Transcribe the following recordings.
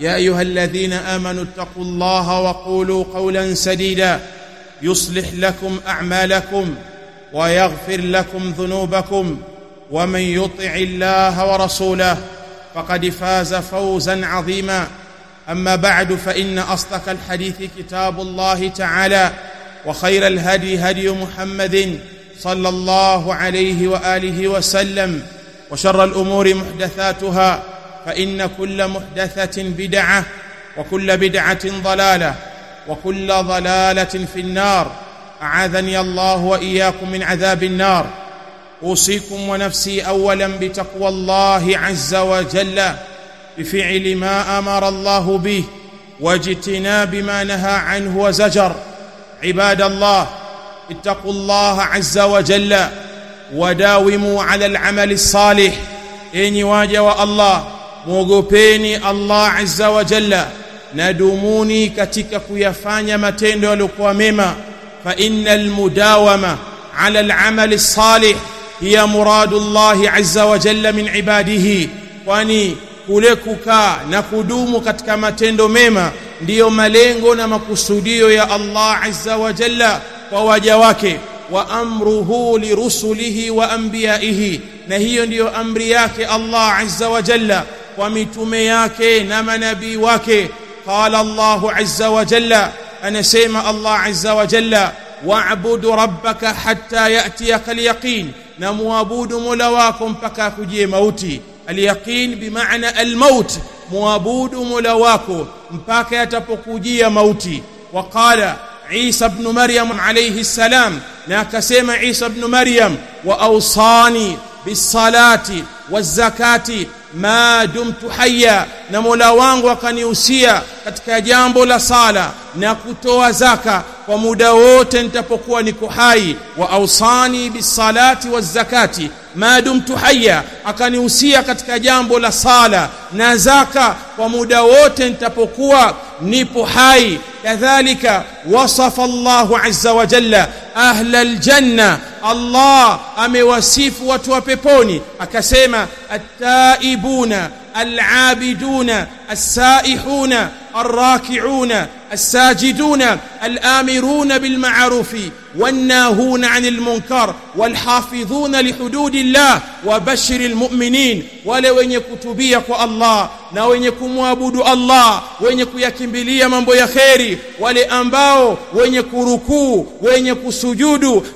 يا أيها الذين آمنوا اتقوا الله وقولوا قولا سديدا. يصلح لكم أعمالكم ويغفر لكم ذنوبكم. ومن يطع الله ورسوله فقد فاز فوزا عظيما. أما بعد فإن أصدق الحديث كتاب الله تعالى وخير الهدي هدي محمد صلى الله عليه وآله وسلم وشر الأمور محدثاتها فإن كل محدثة بدعة وكل بدعة ضلالة وكل ضلالة في النار. أعاذني الله وإياكم من عذاب النار. أوصيكم ونفسي اولا بتقوى الله عز وجل بفعل ما أمر الله به واجتناب ما نهى عنه وزجر. عباد الله اتقوا الله عز وجل وداوموا على العمل الصالح. enyi waja wa Allah muogopeni Allah azza wa jalla na dumuni katika kuyafanya matendo yaliyokuwa mema fa innal mudawama ala al-amal as-salih hiya muradu Allah azza wa jalla min ibadihi kwani kule kukaa na kudumu katika matendo mema ndiyo malengo na makusudio ya Allah azza wa jalla kwa waja wake wa amruhu lirusulihi wa anbiyaihi na hiyo ndiyo amri yake Allah azza wa jalla ومتومه yake na manabii wake قال الله عز وجل أنا اسمع الله عز وجل واعبد ربك حتى يأتيك اليقين. نموعبد مولاكم حتى يجي موت اليقين بمعنى الموت. موعبد مولاكم حتى يتطوجيا موت وقال عيسى ابن مريم عليه السلام ناك اسمع عيسى ابن مريم وأوصاني بالصلاة والزكاة ما دمت حيا na Mola wangu akanihusia katika jambo la sala na kutoa zaka kwa muda wote nitapokuwa niko hai wa ausani bisalati wazakati ma dumtu hayya akanihusia katika jambo la sala na zaka kwa muda wote nitapokuwa nipo hai kadhalika wasafa Allahu azza wa jalla ahla aljanna Allah amewasifu watu wa peponi akasema at-taibuna العابدون السائحون الراكعون الساجدون الآمرون بالمعروف والناهون عن المنكر والحافظون لحدود الله وبشر المؤمنين ولو ان يكتبيك الله نو ان يكون الله وان يكون يكن بليا من بويا خيري ولأنباو وان يكركو وان يكون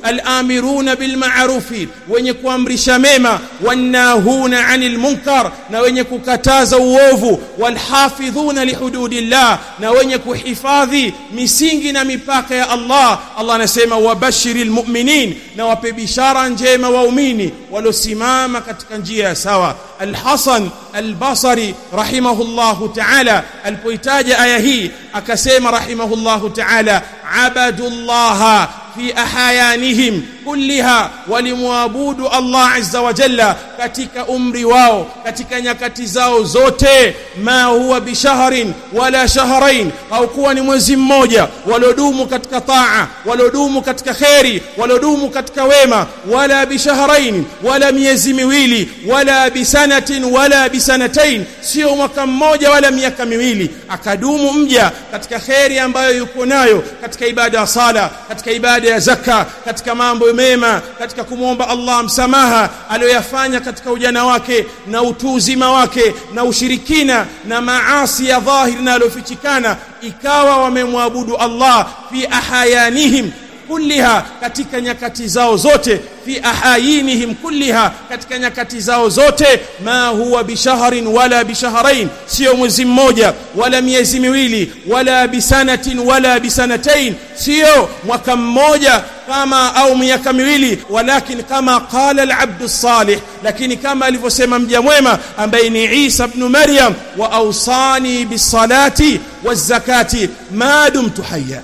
الآمرون بالمعروف وان يكون أمر شميمة والناهون عن المنكر نو ان يكون كتاز ووفو والحافظون حافظون لحدود الله. نوينك حفاظي مسينجنا مباك يا الله. الله نسيما وبشر المؤمنين. نوبي بشارا جيما ووميني. ولو سماما كتكنجيا سوا. الحصن البصري رحمه الله تعالى. البويتاج آيهي. أكسيما رحمه الله تعالى. عبد الله في أحيانهم. Kulliha walimwabudu Allah azza wa jalla katika umri wao katika nyakati zao zote. Ma huwa bishahrin wala shahrain au kuwa ni mwezi mmoja. Walodumu katika taa walodumu katika khairi walodumu katika wema wala bishahrain wala miezi miwili wala bisanatin wala bisanatain sio mwaka mmoja wala miaka miwili. Akadumu mja katika khairi ambayo yuko nayo katika ibada ya sala katika ibada ya zaka katika mambo mema katika kumwomba Allah msamaha aliyoyafanya katika ujana wake na utu uzima wake na ushirikina na maasi ya dhahiri na aliyofichikana ikawa wamemwabudu Allah fi ahayanihim kulliha katika nyakati zao zote fi ahayinihim kulliha katika nyakati zao zote ma huwa bishahrin wala bishahrain sio mwezi mmoja wala miezi miwili wala bisanatin wala bisanatain sio mwaka mmoja kama au miaka miwili walakin kama qala al-abd salih lakini kama alivyosema mja mwema ambaye ni Isa ibn Maryam wa awsani bis-salati waz-zakati ma dumtu hayya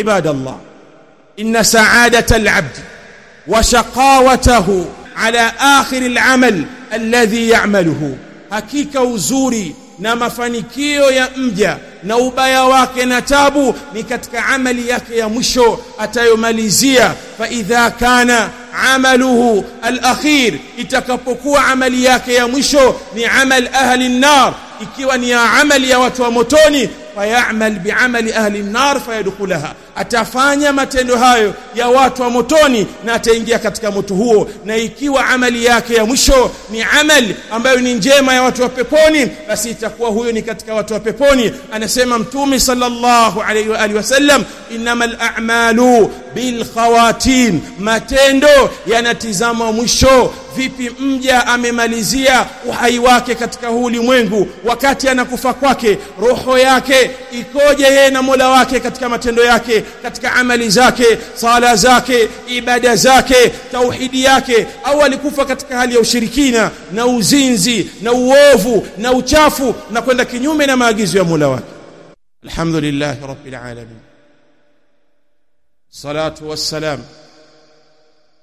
ibadallah إن سعادة العبد وشقاوته على آخر العمل الذي يعمله hakika uzuri na mafanikio ya mja na ubaya wake na tabu ni katika amali yake ya mwisho atayomalizia fa idha kana amaluhu alakhir itakapokuwa amali yake ya mwisho ni amal ahli an-nar ikiwa ni amali ya watu wa motoni fayamal biamali ahli an-nar fayadkhulaha atafanya matendo hayo ya watu wa motoni na ataingia katika moto huo. Na ikiwa amali yake ya mwisho ni amali ambayo ni njema ya watu wa peponi basi itakuwa huyo ni katika watu wa peponi. Anasema mtume sallallahu alayhi wa alihi wasallam innamal a'malu bil khawatim. Matendo yanatizama mwisho. Vipi mja amemalizia uhai wake katika huu ulimwengu wakati anakufa kwake roho yake ikoje yeye na Mola wake katika matendo yake katika amali zake sala zake ibada zake tauhidi yake au alikufa katika hali ya ushirikina na uzinzi na uovu na uchafu na kwenda kinyume na maagizo ya Mola wake alhamdulillah rabbil alamin salatu wassalam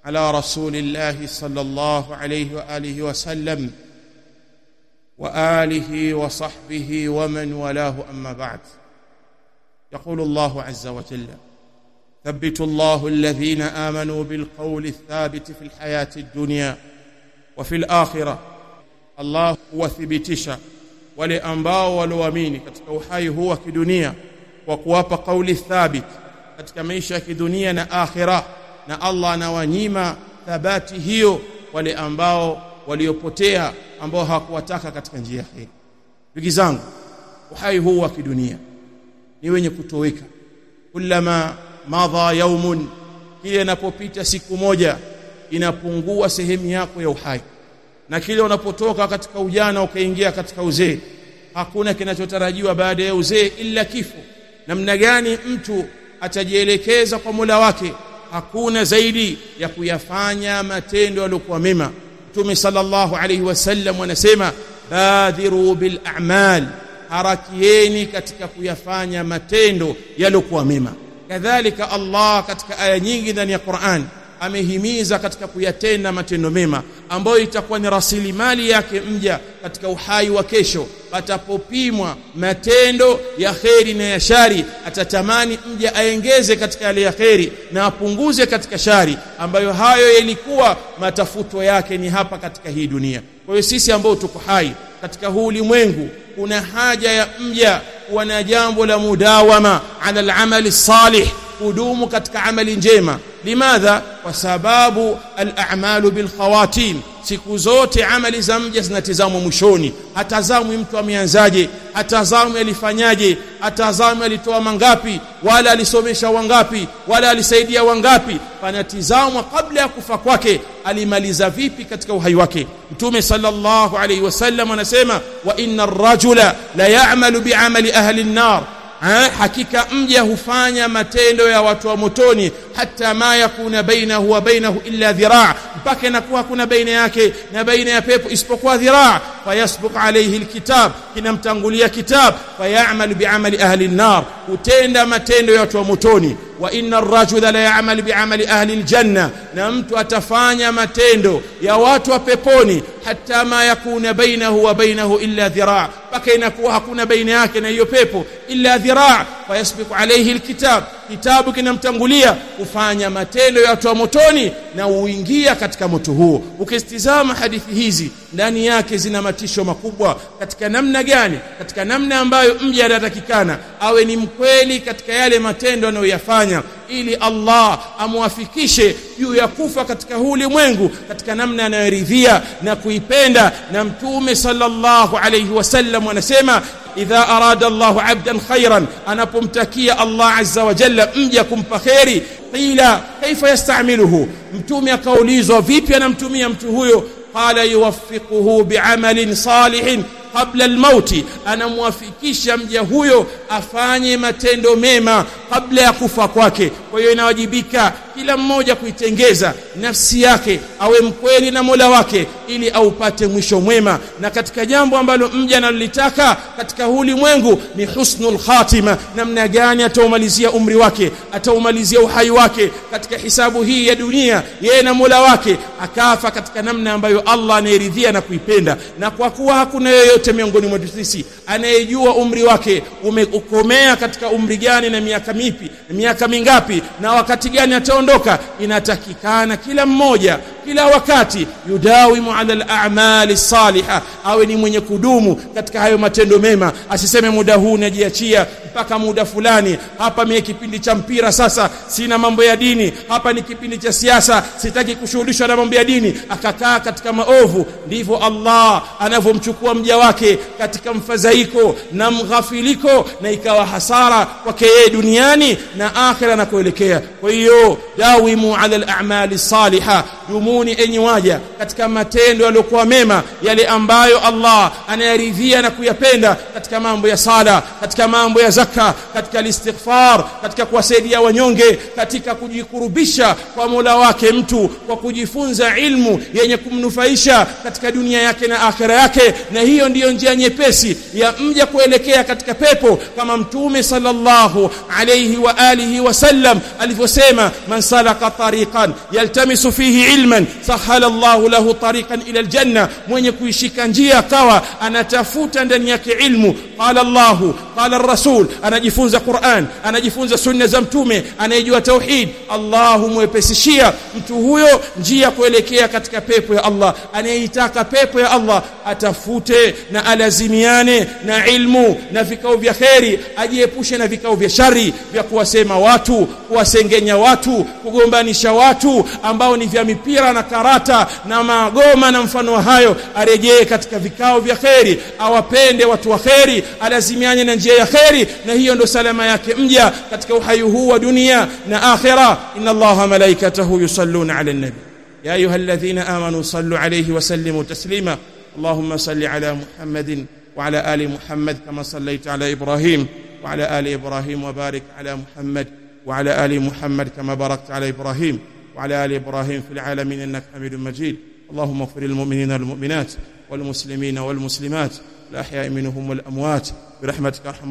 على رسول الله صلى الله عليه واله وسلم واله وصحبه ومن والاه اما بعد يقول الله عز وجل ثبت الله الذين امنوا بالقول الثابت في الحياة الدنيا وفي الاخره الله huwathibitisha wale ambao walioamini katika uhai huu wa kidunia kwa kuwapa kauli thabit katika maisha ya kidunia na akhirah na Allah anawanyima thabati hiyo wale ambao waliopotea ambao hawakuwataka katika njia heri ndugu zangu uhai huu wa kidunia ni wenye kutoweka kullama madha yaumun kile inapopita siku moja inapungua sehemu yako ya uhai na kile unapotoka katika ujana ukaingia katika uzee hakuna kinachotarajiwa baada ya uzee ila kifo namna gani mtu atajielekeza kwa Mola wake hakuna zaidi ya kuyafanya matendo yaliokuwa mema Mtume sallallahu alayhi wasallam anasema badhiru bil a'mal harakieni katika kuyafanya matendo yaliokuwa mema. Kadhalika Allah katika aya nyingi ndani ya Qur'an amehimiza katika kuyatenda matendo mema ambayo itakuwa ni rasilimali yake mja katika uhai wa kesho. Patapopimwa matendo ya kheri na ya shari atatamani mja aengeze katika yale ya kheri na apunguze katika shari ambayo hayo yalikuwa matafuto yake ni hapa katika hii dunia. Kwa hiyo sisi ambao tuko hai katika huu ulimwengu kuna haja ya mja kuwa na jambo la mudawama ala al-amali salih kudumu katika amali njema limadha kwa sababu al-a'malu bil khawatim siku zote amali za mja zinatizamwa mwishoni. Hatazamwi mtu ameanzaje hatazamwi alifanyaje hatazamwi alitoa mangapi wala alisomesha wangapi wala alisaidia wangapi. Panatizamwa kabla ya kufa kwake alimaliza vipi katika uhai wake. Mtume sallallahu alaihi wasallam anasema wa inna ar-rajula la ya'malu bi'amali ahli an-nar Ha, hakika mja hufanya matendo ya watu wa motoni hata ma yakuna bainahu wa bainahu illa dhiraa mpaka inakuwa hakuna baina yake na baina ya pepo isipokuwa dhiraa fayasbiq alayhi alkitab kinamtangulia kitab fayamal biamali ahli an-nar hutenda matendo ya watu wa motoni wa inna ar-rajula la ya'mal bi'amali ahli al-janna na mtu atafanya matendo ya watu wa peponi hata ma yakuna bainahu wa bainahu illa dhiraa mpaka inakuwa hakuna baina yake na hiyo pepo illa dhiraa fayasbiqu alayhi alkitab kitabu kinamtangulia kufanya matendo ya watu wa motoni na uingia katika moto huo. Ukistizama hadithi hizi ndani yake zina matisho makubwa. Katika namna gani? Katika namna ambayo mja anatakikana awe ni mkweli katika yale matendo anayoyafanya ili Allah amwafikishe juu ya kufa katika ulimwengu katika namna anayoridhia na kuipenda. Na mtume sallallahu alayhi wasallam anasema إذا أراد الله عبدا خيرا أنا بمتكي الله عز وجل أمجكم فخيري. قيل كيف يستعمله؟ متومي قوليزو فيبيا نمتومي أمتهوي قال يوفقه بعمل صالح قبل الموت. أنا موافقيش أمجهوي أفاني ما تندو ميما قبل يقفك وكي ويناجبك kila mmoja kuitengeza nafsi yake awe mkweli na Mola wake ili aupate mwisho mwema. Na katika jambo ambalo mja analolitaka katika ulimwengu ni husnul khatima namna gani ataumalizia umri wake ataumalizia uhai wake. Katika hisabu hii ya dunia yeye na Mola wake akafa katika namna ambayo Allah anayeridhia na kuipenda. Na kwa kuwa hakuna yeyote miongoni mwetu sisi anayejua umri wake umekomea katika umri gani na miaka mipi miaka mingapi na wakati gani ataondoka inatakikana kila mmoja kila wakati yudawimu ala al-a'mali saliha awe ni mwenye kudumu katika hayo matendo mema. Asiseme muda huu najiachia mpaka muda fulani. Hapa mie kipindi cha mpira sasa sina mambo ya dini. Hapa ni kipindi cha siasa sitaki kushughulishwa na mambo ya dini. Akakaa katika maovu. Ndivyo Allah anavyomchukua mja wake katika mfadhaiko na mghafiliko na ikawa hasara kwake yeye duniani na akhira na kuelekea. Kwa hiyo dawimu ala al-a'mali salihah dumuni enyi waja katika matendo yaliyokuwa mema yale ambayo Allah anayaridhia na kuyapenda katika mambo ya sala katika mambo ya zaka katika istighfar katika kuwasaidia wanyonge katika kujikurubisha kwa Mola wake mtu kwa kujifunza ilmu yenye kumnufaisha katika dunia yake na akhera yake. Na hiyo ndiyo njia nyepesi ya mja kuelekea katika pepo kama mtume sallallahu alayhi wa alihi wasallam alivyosema man salaka tariqan yaltamisu fihi ilman sahala Allahu lahu tariqan ila aljanna mwenye kuishika njia akawa anatafuta ndani yake ilmu. Qala Allahu qala ar-rasul anajifunza Qur'an anajifunza sunna za mtume anayejua tauhid. Allahu mwepesishia mtu huyo njia kuelekea katika pepo ya Allah. Anayeitaka pepo ya Allah atafute na alazimiane na ilmu na vikao vya kheri ajiepushe na vikao vya shari vya kuwasema watu kuwasengenya watu kugombanisha watu ambao ni vya mipira na karata na magoma na mfano hayo arejee katika vikao vya kheri awapende watu wa kheri alazimiane na njia ya kheri na hiyo ndo salama yake mja katika uhai huu wa dunia na akhira inna allaha malaikatahu yusalluna ala nabi ya ayuha alladhina amanu sallu alayhi wa sallimu taslima اللهم صل على محمد وعلى ال محمد كما صليت على إبراهيم وعلى ال إبراهيم وبارك على محمد وعلى ال محمد كما باركت على إبراهيم وعلى آل إبراهيم في العالمين إنك حميد مجيد. اللهم اغفر للمؤمنين والمؤمنات والمسلمين والمسلمات. الأحياء منهم والأموات. برحمتك أرحم